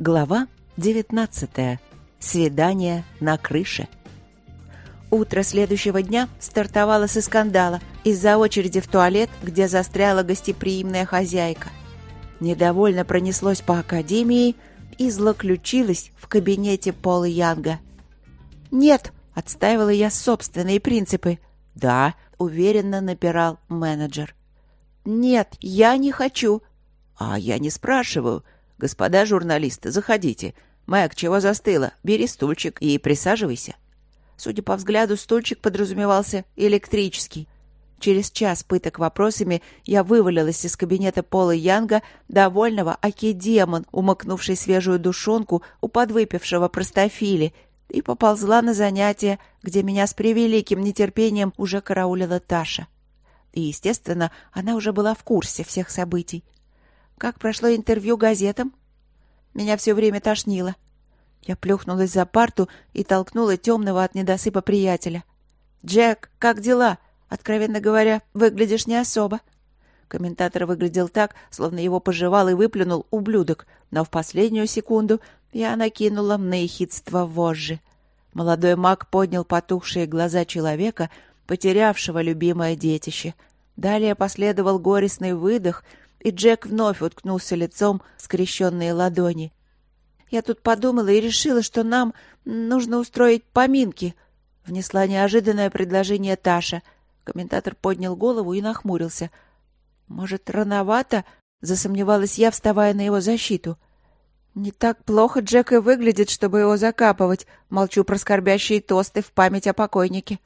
Глава 19. Свидание на крыше. Утро следующего дня стартовало со скандала из-за очереди в туалет, где застряла гостеприимная хозяйка. Недовольно пронеслось по академии и злоключилось в кабинете Пола Янга. «Нет!» — отстаивала я собственные принципы. «Да!» — уверенно напирал менеджер. «Нет, я не хочу!» «А я не спрашиваю!» «Господа журналисты, заходите. Мэг, чего застыла? Бери стульчик и присаживайся». Судя по взгляду, стульчик подразумевался электрический. Через час пыток вопросами я вывалилась из кабинета Пола Янга, довольного аки-демон, умыкнувший свежую душонку у подвыпившего простофили, и поползла на занятия, где меня с превеликим нетерпением уже караулила Таша. И, естественно, она уже была в курсе всех событий. Как прошло интервью газетам? Меня все время тошнило. Я плюхнулась за парту и толкнула темного от недосыпа приятеля. «Джек, как дела? Откровенно говоря, выглядишь не особо». Комментатор выглядел так, словно его пожевал и выплюнул ублюдок, но в последнюю секунду я накинула на ехидство вожжи. Молодой маг поднял потухшие глаза человека, потерявшего любимое детище. Далее последовал горестный выдох — и Джек вновь уткнулся лицом в скрещенные ладони. «Я тут подумала и решила, что нам нужно устроить поминки», — внесла неожиданное предложение Таша. Комментатор поднял голову и нахмурился. «Может, рановато?» — засомневалась я, вставая на его защиту. «Не так плохо Джек и выглядит, чтобы его закапывать», — молчу про скорбящие тосты в память о покойнике.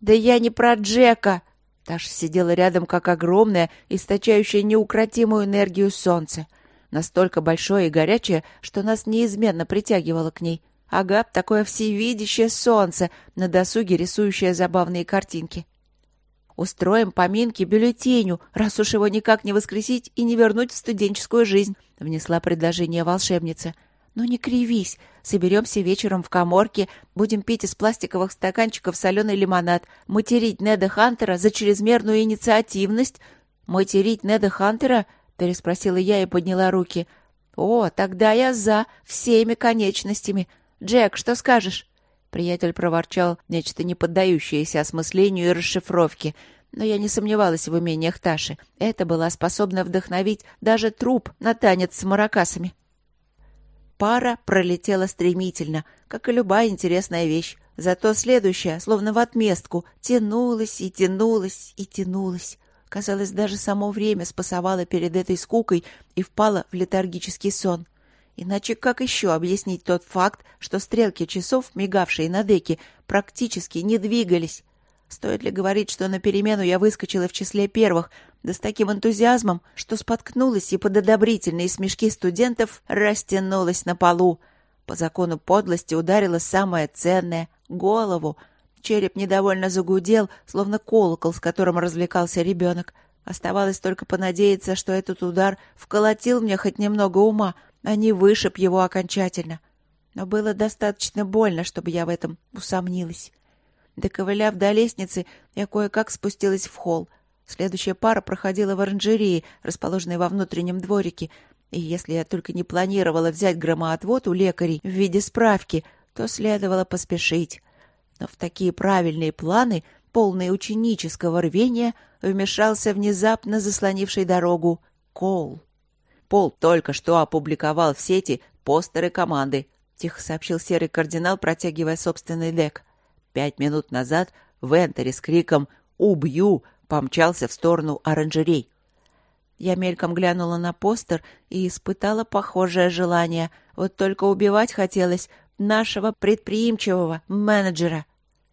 «Да я не про Джека!» Таша сидела рядом, как огромное, источающее неукротимую энергию солнце. Настолько большое и горячее, что нас неизменно притягивало к ней. Ага, такое всевидящее солнце, на досуге рисующее забавные картинки. «Устроим поминки бюллетеню, раз уж его никак не воскресить и не вернуть в студенческую жизнь», — внесла предложение волшебница. «Ну не кривись. Соберемся вечером в коморке, будем пить из пластиковых стаканчиков соленый лимонад, материть Неда Хантера за чрезмерную инициативность». «Материть Неда Хантера?» — переспросила я и подняла руки. «О, тогда я за, всеми конечностями. Джек, что скажешь?» Приятель проворчал нечто не поддающееся осмыслению и расшифровке, но я не сомневалась в умениях Таши. Это была способна вдохновить даже труп на танец с маракасами. Пара пролетела стремительно, как и любая интересная вещь. Зато следующая, словно в отместку, тянулась и тянулась и тянулась. Казалось, даже само время спасовало перед этой скукой и впало в летаргический сон. Иначе как еще объяснить тот факт, что стрелки часов, мигавшие на деке, практически не двигались? Стоит ли говорить, что на перемену я выскочила в числе первых, да с таким энтузиазмом, что споткнулась и под одобрительные смешки студентов растянулась на полу. По закону подлости ударила самое ценное — голову. Череп недовольно загудел, словно колокол, с которым развлекался ребенок. Оставалось только понадеяться, что этот удар вколотил мне хоть немного ума, а не вышиб его окончательно. Но было достаточно больно, чтобы я в этом усомнилась. Доковыляв до лестницы, я кое-как спустилась в холл. Следующая пара проходила в оранжерее, расположенной во внутреннем дворике, и если я только не планировала взять громоотвод у лекарей в виде справки, то следовало поспешить. Но в такие правильные планы, полные ученического рвения, вмешался внезапно заслонивший дорогу Коул. Пол только что опубликовал в сети постеры команды, — тихо сообщил серый кардинал, протягивая собственный дек. Пять минут назад Вентери с криком «Убью!» помчался в сторону оранжерей. Я мельком глянула на постер и испытала похожее желание. Вот только убивать хотелось нашего предприимчивого менеджера.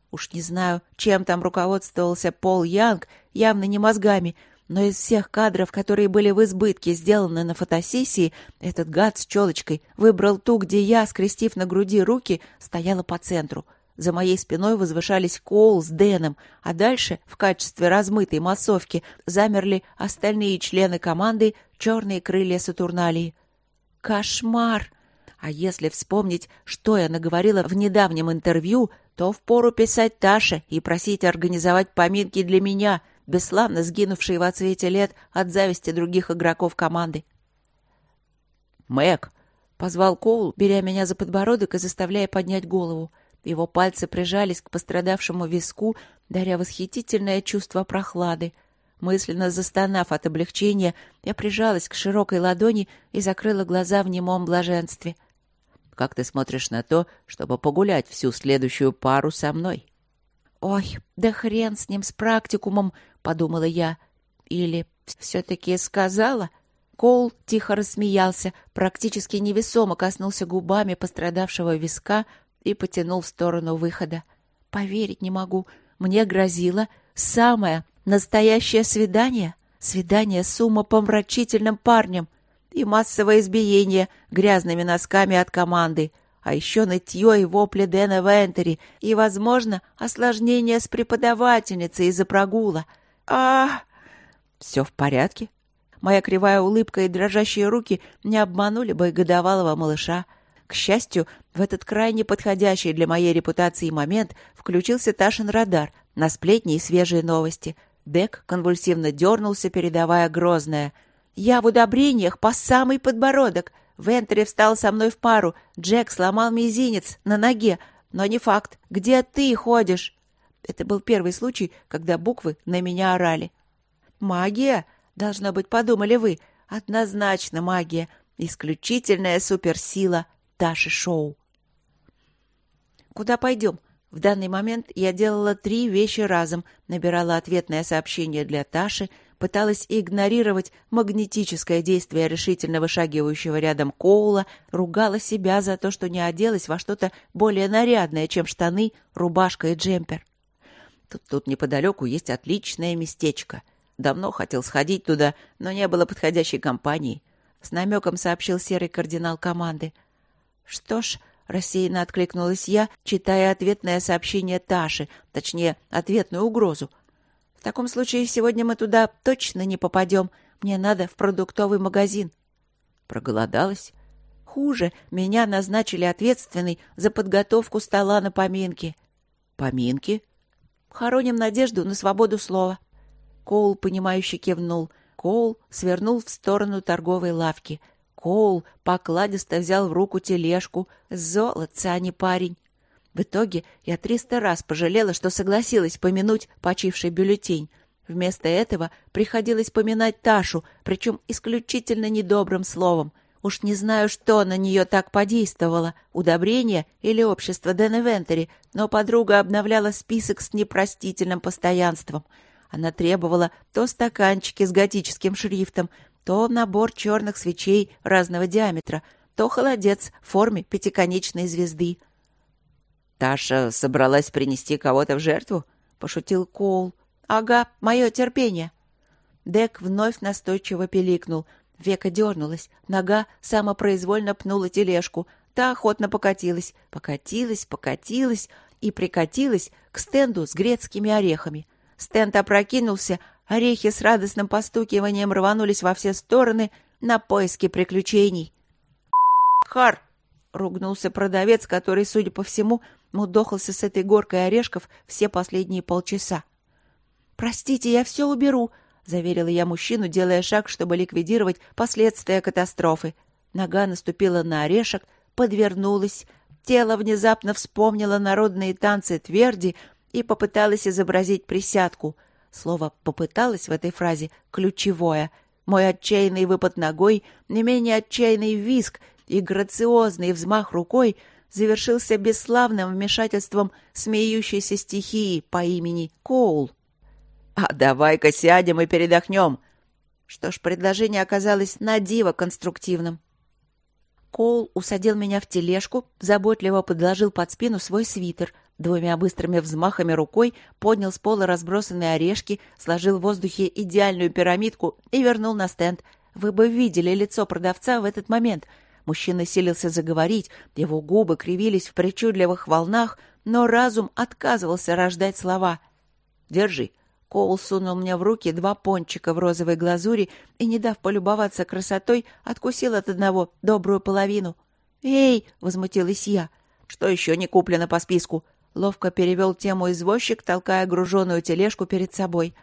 Уж не знаю, чем там руководствовался Пол Янг, явно не мозгами, но из всех кадров, которые были в избытке сделаны на фотосессии, этот гад с челочкой выбрал ту, где я, скрестив на груди руки, стояла по центру — за моей спиной возвышались Коул с Дэном, а дальше, в качестве размытой массовки, замерли остальные члены команды «Черные крылья Сатурналии». Кошмар! А если вспомнить, что я наговорила в недавнем интервью, то впору писать Таше и просить организовать поминки для меня, бесславно сгинувшей в отсвете лет от зависти других игроков команды. «Мэг!» Позвал Коул, беря меня за подбородок и заставляя поднять голову. Его пальцы прижались к пострадавшему виску, даря восхитительное чувство прохлады. Мысленно застонав от облегчения, я прижалась к широкой ладони и закрыла глаза в немом блаженстве. «Как ты смотришь на то, чтобы погулять всю следующую пару со мной?» «Ой, да хрен с ним, с практикумом!» — подумала я. «Или все-таки сказала?» Коул тихо рассмеялся, практически невесомо коснулся губами пострадавшего виска и потянул в сторону выхода. «Поверить не могу. Мне грозило самое настоящее свидание. Свидание с умопомрачительным парнем и массовое избиение грязными носками от команды. А еще нытье и вопли Дэна Вентери и, возможно, осложнение с преподавательницей из-за прогула. а Все в порядке? Моя кривая улыбка и дрожащие руки не обманули бы годовалого малыша. К счастью, в этот крайне подходящий для моей репутации момент включился Ташин радар на сплетни и свежие новости. Дек конвульсивно дернулся, передавая грозное. «Я в удобрениях по самый подбородок. Вентери встал со мной в пару. Джек сломал мизинец на ноге. Но не факт. Где ты ходишь?» Это был первый случай, когда буквы на меня орали. «Магия?» Должно быть, подумали вы. Однозначно магия. Исключительная суперсила Таши Шоу. Куда пойдем? В данный момент я делала три вещи разом. Набирала ответное сообщение для Таши, пыталась игнорировать магнетическое действие решительно вышагивающего рядом Коула, ругала себя за то, что не оделась во что-то более нарядное, чем штаны, рубашка и джемпер. Тут, тут неподалеку есть отличное местечко. Давно хотел сходить туда, но не было подходящей компании. С намеком сообщил серый кардинал команды. Что ж, рассеянно откликнулась я, читая ответное сообщение Таши, точнее, ответную угрозу. В таком случае сегодня мы туда точно не попадем. Мне надо в продуктовый магазин. Проголодалась? Хуже, меня назначили ответственной за подготовку стола на поминки. Поминки? Хороним надежду на свободу слова. Коул, понимающе кивнул. Коул свернул в сторону торговой лавки. Коул покладисто взял в руку тележку. Золотце, а не парень. В итоге я триста раз пожалела, что согласилась помянуть почивший бюллетень. Вместо этого приходилось поминать Ташу, причем исключительно недобрым словом. Уж не знаю, что на нее так подействовало, удобрение или общество Дэна Вентери, но подруга обновляла список с непростительным постоянством — она требовала то стаканчики с готическим шрифтом, то набор черных свечей разного диаметра, то холодец в форме пятиконечной звезды. «Таша собралась принести кого-то в жертву?» — пошутил Коул. «Ага, мое терпение». Дек вновь настойчиво пиликнул. Века дернулась, нога самопроизвольно пнула тележку. Та охотно покатилась, покатилась, покатилась и прикатилась к стенду с грецкими орехами. Стенд опрокинулся, орехи с радостным постукиванием рванулись во все стороны на поиски приключений. «Хар!» — ругнулся продавец, который, судя по всему, мудохался с этой горкой орешков все последние полчаса. «Простите, я все уберу», — заверила я мужчину, делая шаг, чтобы ликвидировать последствия катастрофы. Нога наступила на орешек, подвернулась. Тело внезапно вспомнило народные танцы тверди, и попыталась изобразить присядку. Слово «попыталась» в этой фразе ключевое. Мой отчаянный выпад ногой, не менее отчаянный виск и грациозный взмах рукой завершился бесславным вмешательством смеющейся стихии по имени Коул. «А давай-ка сядем и передохнем!» Что ж, предложение оказалось на диво конструктивным. Коул усадил меня в тележку, заботливо подложил под спину свой свитер, Двумя быстрыми взмахами рукой поднял с пола разбросанные орешки, сложил в воздухе идеальную пирамидку и вернул на стенд. Вы бы видели лицо продавца в этот момент. Мужчина силился заговорить, его губы кривились в причудливых волнах, но разум отказывался рождать слова. «Держи». Коул сунул мне в руки два пончика в розовой глазури и, не дав полюбоваться красотой, откусил от одного добрую половину. «Эй!» — возмутилась я. «Что еще не куплено по списку?» Ловко перевел тему извозчик, толкая груженую тележку перед собой.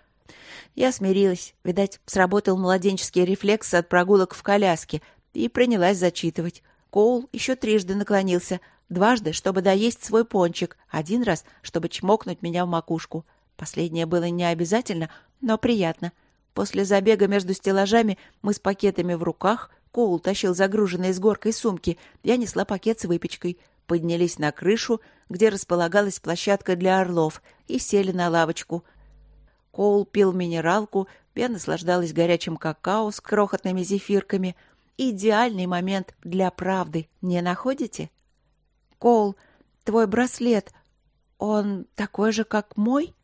Я смирилась. Видать, сработал младенческий рефлекс от прогулок в коляске и принялась зачитывать. Коул еще трижды наклонился, дважды, чтобы доесть свой пончик, один раз, чтобы чмокнуть меня в макушку. Последнее было не обязательно, но приятно. После забега между стеллажами мы с пакетами в руках, Коул тащил загруженные с горкой сумки, я несла пакет с выпечкой, поднялись на крышу, где располагалась площадка для орлов, и сели на лавочку. Коул пил минералку, я наслаждалась горячим какао с крохотными зефирками. Идеальный момент для правды, не находите? Коул, твой браслет, он такой же, как мой?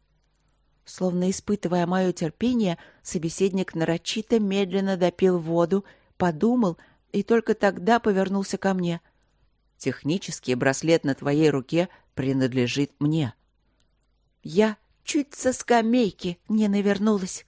Словно испытывая мое терпение, собеседник нарочито медленно допил воду, подумал и только тогда повернулся ко мне — Технический браслет на твоей руке принадлежит мне. Я чуть со скамейки не навернулась.